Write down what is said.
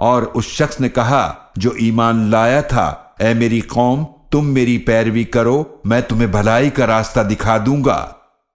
और उस शख्स ने कहा, जो ईमान लाया था ए मेरी कौम, तुम मेरी पैरवी करो, मैं तुम्हें भलाई का रास्ता दिखा दूँगा।